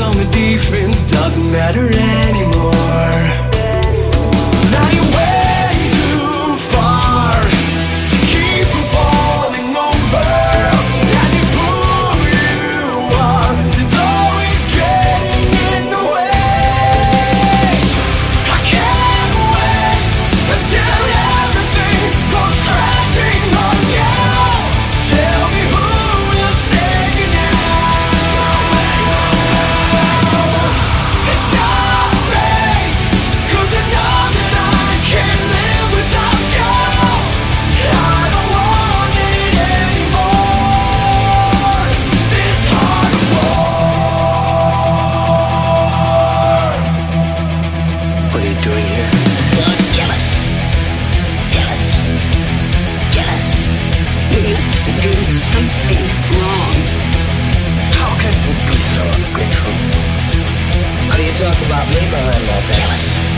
on the defense, doesn't matter anymore. Can you be